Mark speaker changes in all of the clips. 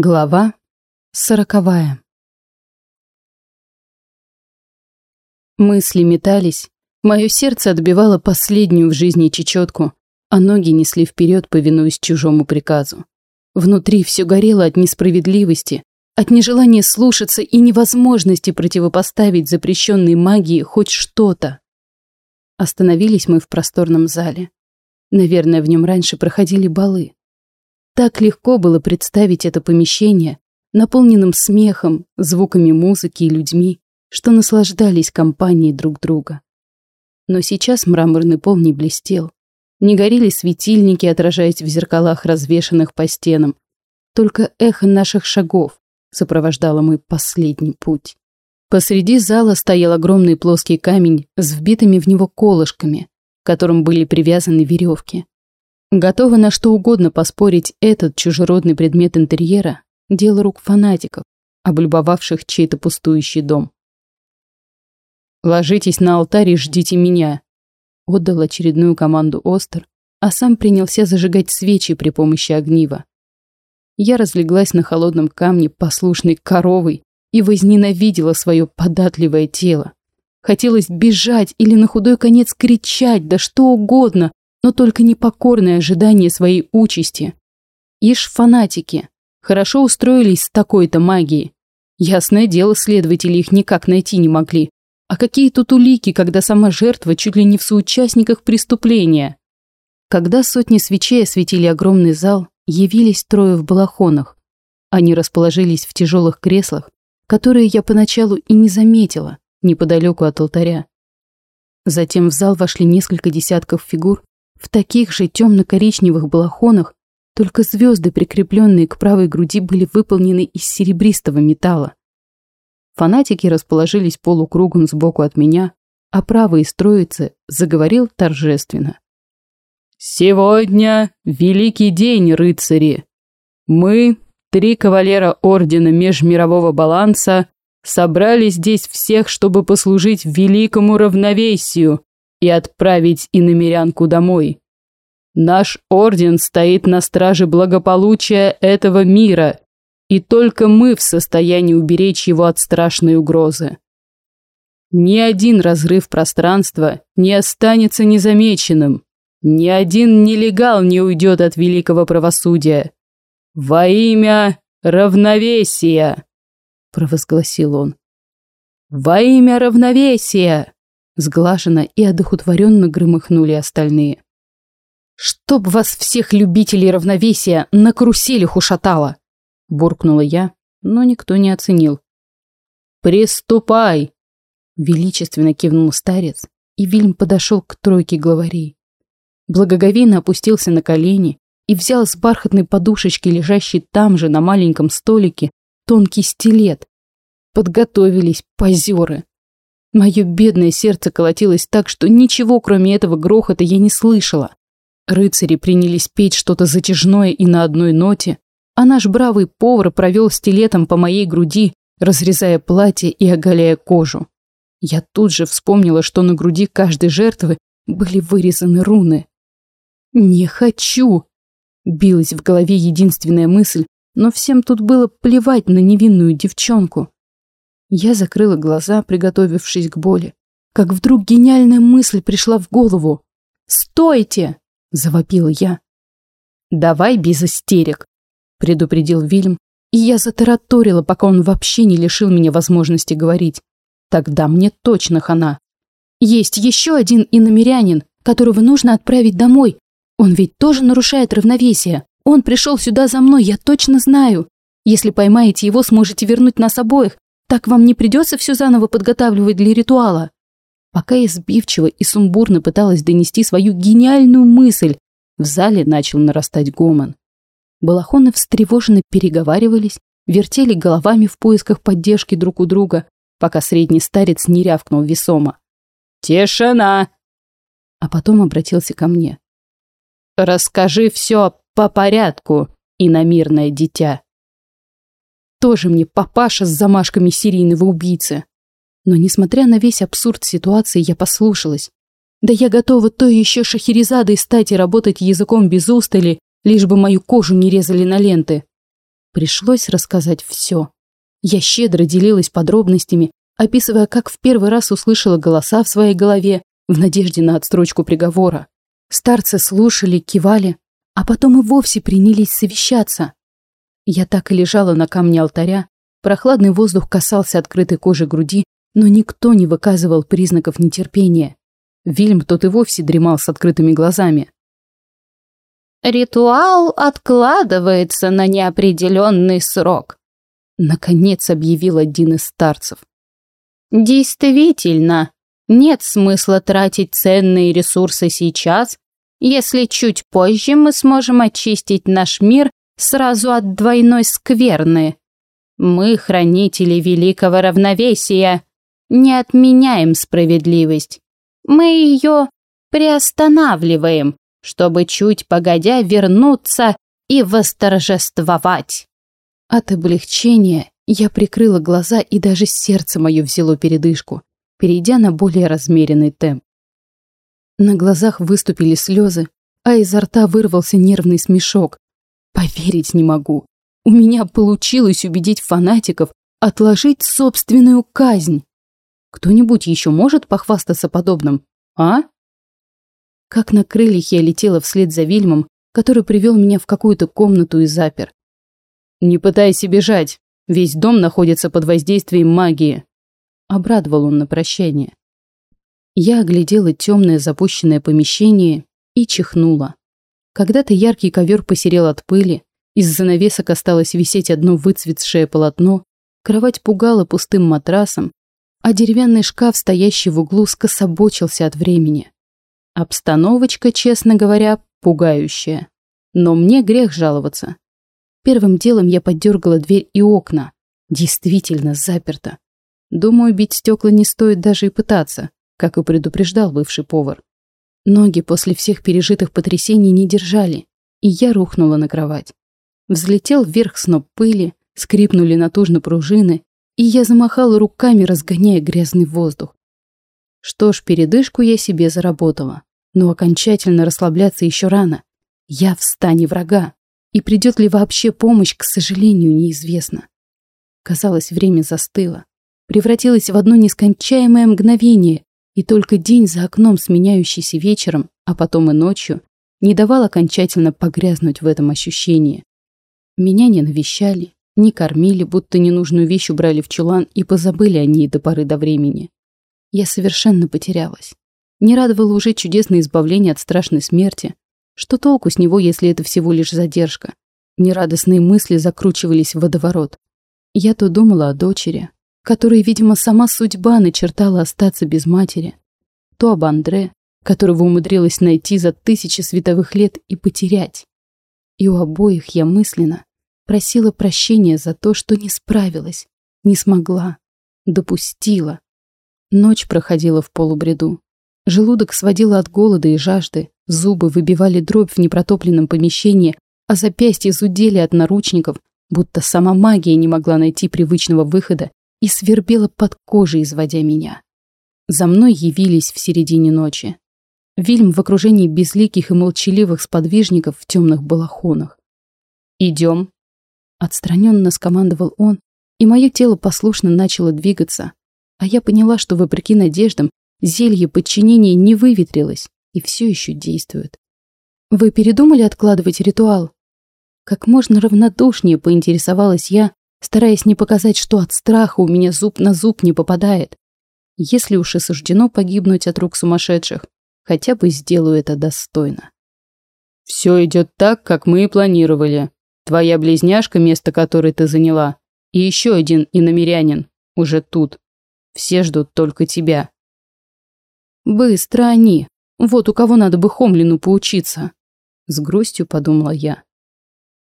Speaker 1: Глава сороковая Мысли метались, мое сердце отбивало последнюю в жизни чечетку, а ноги несли вперед, повинуясь чужому приказу. Внутри все горело от несправедливости, от нежелания слушаться и невозможности противопоставить запрещенной магии хоть что-то. Остановились мы в просторном зале. Наверное, в нем раньше проходили балы. Так легко было представить это помещение, наполненным смехом, звуками музыки и людьми, что наслаждались компанией друг друга. Но сейчас мраморный пол не блестел. Не горели светильники, отражаясь в зеркалах, развешанных по стенам. Только эхо наших шагов сопровождало мой последний путь. Посреди зала стоял огромный плоский камень с вбитыми в него колышками, к которым были привязаны веревки. Готова на что угодно поспорить, этот чужеродный предмет интерьера – дело рук фанатиков, облюбовавших чей-то пустующий дом. «Ложитесь на алтарь и ждите меня», – отдал очередную команду Остер, а сам принялся зажигать свечи при помощи огнива. Я разлеглась на холодном камне, послушной коровой, и возненавидела свое податливое тело. Хотелось бежать или на худой конец кричать, да что угодно, но только непокорное ожидание своей участи. Ишь фанатики, хорошо устроились с такой-то магией. Ясное дело, следователи их никак найти не могли. А какие тут улики, когда сама жертва чуть ли не в соучастниках преступления? Когда сотни свечей осветили огромный зал, явились трое в балахонах. Они расположились в тяжелых креслах, которые я поначалу и не заметила, неподалеку от алтаря. Затем в зал вошли несколько десятков фигур в таких же темно-коричневых балахонах, только звезды, прикрепленные к правой груди, были выполнены из серебристого металла. Фанатики расположились полукругом сбоку от меня, а правый из троицы заговорил торжественно. «Сегодня великий день, рыцари! Мы, три кавалера Ордена Межмирового Баланса, собрали здесь всех, чтобы послужить великому равновесию и отправить иномерянку домой. Наш орден стоит на страже благополучия этого мира, и только мы в состоянии уберечь его от страшной угрозы. Ни один разрыв пространства не останется незамеченным, ни один нелегал не уйдет от великого правосудия. Во имя равновесия, провозгласил он. Во имя равновесия! Сглаженно и одухотворенно громыхнули остальные. «Чтоб вас всех любителей равновесия на каруселях ушатало!» Буркнула я, но никто не оценил. «Приступай!» Величественно кивнул старец, и Вильм подошел к тройке главарей. Благоговейно опустился на колени и взял с бархатной подушечки, лежащей там же на маленьком столике, тонкий стилет. Подготовились позеры. Мое бедное сердце колотилось так, что ничего, кроме этого грохота, я не слышала. Рыцари принялись петь что-то затяжное и на одной ноте, а наш бравый повар провел стилетом по моей груди, разрезая платье и оголяя кожу. Я тут же вспомнила, что на груди каждой жертвы были вырезаны руны. «Не хочу!» Билась в голове единственная мысль, но всем тут было плевать на невинную девчонку. Я закрыла глаза, приготовившись к боли. Как вдруг гениальная мысль пришла в голову. «Стойте!» – завопила я. «Давай без истерик», – предупредил Вильм, и я затараторила, пока он вообще не лишил меня возможности говорить. Тогда мне точно хана. Есть еще один иномерянин, которого нужно отправить домой. Он ведь тоже нарушает равновесие. Он пришел сюда за мной, я точно знаю. Если поймаете его, сможете вернуть нас обоих, так вам не придется все заново подготавливать для ритуала. Пока я сбивчиво и сумбурно пыталась донести свою гениальную мысль, в зале начал нарастать гомон. Балахоны встревоженно переговаривались, вертели головами в поисках поддержки друг у друга, пока средний старец не рявкнул весомо. «Тишина!» А потом обратился ко мне. «Расскажи все по порядку, иномирное дитя». Тоже мне папаша с замашками серийного убийцы. Но несмотря на весь абсурд ситуации, я послушалась. Да я готова то еще шахерезадой стать и работать языком без устали, лишь бы мою кожу не резали на ленты. Пришлось рассказать все. Я щедро делилась подробностями, описывая, как в первый раз услышала голоса в своей голове в надежде на отстрочку приговора. Старцы слушали, кивали, а потом и вовсе принялись совещаться. Я так и лежала на камне алтаря, прохладный воздух касался открытой кожи груди, но никто не выказывал признаков нетерпения. Вильм тот и вовсе дремал с открытыми глазами.
Speaker 2: «Ритуал откладывается на неопределенный срок», — наконец объявил один из старцев. «Действительно, нет смысла тратить ценные ресурсы сейчас, если чуть позже мы сможем очистить наш мир сразу от двойной скверны. Мы, хранители великого равновесия, не отменяем справедливость. Мы ее приостанавливаем, чтобы чуть погодя вернуться и восторжествовать.
Speaker 1: От облегчения я прикрыла глаза, и даже сердце мое взяло передышку, перейдя на более размеренный темп. На глазах выступили слезы, а изо рта вырвался нервный смешок. Поверить не могу. У меня получилось убедить фанатиков отложить собственную казнь. Кто-нибудь еще может похвастаться подобным, а? Как на крыльях я летела вслед за Вильмом, который привел меня в какую-то комнату и запер. «Не пытайся бежать, весь дом находится под воздействием магии», — обрадовал он на прощание. Я оглядела темное запущенное помещение и чихнула. Когда-то яркий ковер посерел от пыли, из занавесок осталось висеть одно выцветшее полотно, кровать пугала пустым матрасом, а деревянный шкаф, стоящий в углу, скособочился от времени. Обстановочка, честно говоря, пугающая. Но мне грех жаловаться. Первым делом я поддергала дверь и окна. Действительно заперто. Думаю, бить стекла не стоит даже и пытаться, как и предупреждал бывший повар. Ноги после всех пережитых потрясений не держали, и я рухнула на кровать. Взлетел вверх сноп пыли, скрипнули натужно пружины, и я замахала руками, разгоняя грязный воздух. Что ж, передышку я себе заработала. Но окончательно расслабляться еще рано. Я в стане врага. И придет ли вообще помощь, к сожалению, неизвестно. Казалось, время застыло. Превратилось в одно нескончаемое мгновение, и только день за окном, сменяющийся вечером, а потом и ночью, не давал окончательно погрязнуть в этом ощущении. Меня не навещали, не кормили, будто ненужную вещь убрали в чулан и позабыли о ней до поры до времени. Я совершенно потерялась. Не радовало уже чудесное избавление от страшной смерти. Что толку с него, если это всего лишь задержка? Нерадостные мысли закручивались в водоворот. Я то думала о дочери, которой, видимо, сама судьба начертала остаться без матери, то об Андре, которого умудрилась найти за тысячи световых лет и потерять. И у обоих я мысленно просила прощения за то, что не справилась, не смогла, допустила. Ночь проходила в полубреду. Желудок сводило от голода и жажды, зубы выбивали дробь в непротопленном помещении, а запястья зудели от наручников, будто сама магия не могла найти привычного выхода и свербела под кожей, изводя меня. За мной явились в середине ночи. Вильм в окружении безликих и молчаливых сподвижников в темных балахонах. «Идем», — отстраненно скомандовал он, и мое тело послушно начало двигаться, а я поняла, что, вопреки надеждам, Зелье подчинения не выветрилось и все еще действует. Вы передумали откладывать ритуал? Как можно равнодушнее поинтересовалась я, стараясь не показать, что от страха у меня зуб на зуб не попадает. Если уж и суждено погибнуть от рук сумасшедших, хотя бы сделаю это достойно. Все идет так, как мы и планировали. Твоя близняшка, место которой ты заняла, и еще один иномерянин, уже тут. Все ждут только тебя. Быстро они. Вот у кого надо бы Хомлину поучиться. С грустью подумала я.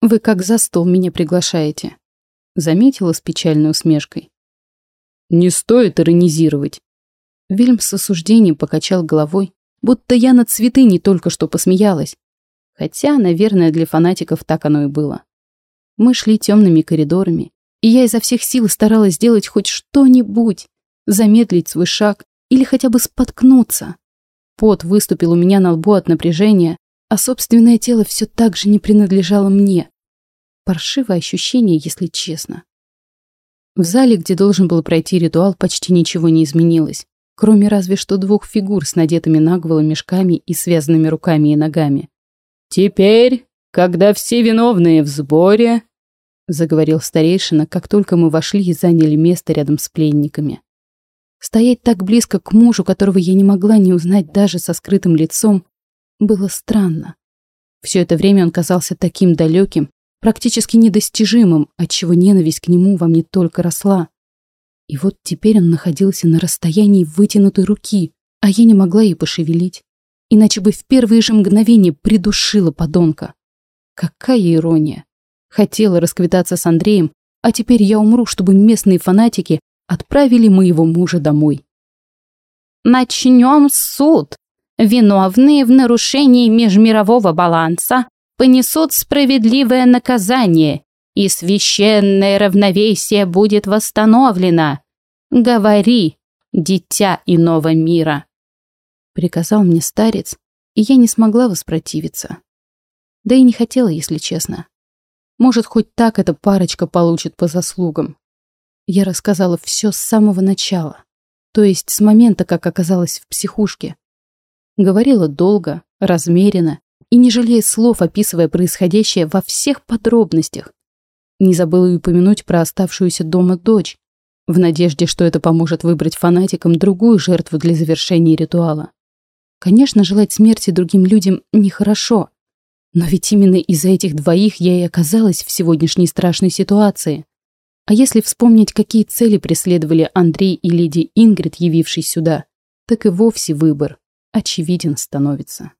Speaker 1: Вы как за стол меня приглашаете. Заметила с печальной усмешкой. Не стоит иронизировать. Вильм с осуждением покачал головой, будто я на цветы не только что посмеялась. Хотя, наверное, для фанатиков так оно и было. Мы шли темными коридорами, и я изо всех сил старалась сделать хоть что-нибудь, замедлить свой шаг, или хотя бы споткнуться. Пот выступил у меня на лбу от напряжения, а собственное тело все так же не принадлежало мне. Паршивое ощущение, если честно. В зале, где должен был пройти ритуал, почти ничего не изменилось, кроме разве что двух фигур с надетыми наголо мешками и связанными руками и ногами.
Speaker 2: «Теперь, когда все виновные в сборе», — заговорил старейшина, как только мы вошли и заняли место рядом с пленниками.
Speaker 1: Стоять так близко к мужу, которого я не могла не узнать даже со скрытым лицом, было странно. Все это время он казался таким далеким, практически недостижимым, отчего ненависть к нему во мне только росла. И вот теперь он находился на расстоянии вытянутой руки, а я не могла и пошевелить. Иначе бы в первые же мгновения придушила подонка. Какая ирония. Хотела расквитаться с Андреем, а теперь я умру, чтобы местные фанатики отправили моего мужа домой.
Speaker 2: Начнем суд. Виновные в нарушении межмирового баланса понесут справедливое наказание, и священное равновесие будет восстановлено. Говори, дитя иного мира.
Speaker 1: Приказал мне старец, и я не смогла воспротивиться. Да и не хотела, если честно. Может, хоть так эта парочка получит по заслугам. Я рассказала все с самого начала, то есть с момента, как оказалась в психушке. Говорила долго, размеренно и не жалея слов, описывая происходящее во всех подробностях. Не забыла и упомянуть про оставшуюся дома дочь, в надежде, что это поможет выбрать фанатикам другую жертву для завершения ритуала. Конечно, желать смерти другим людям нехорошо, но ведь именно из-за этих двоих я и оказалась в сегодняшней страшной ситуации. А если вспомнить, какие цели преследовали Андрей и леди Ингрид, явившись сюда, так и вовсе выбор очевиден становится.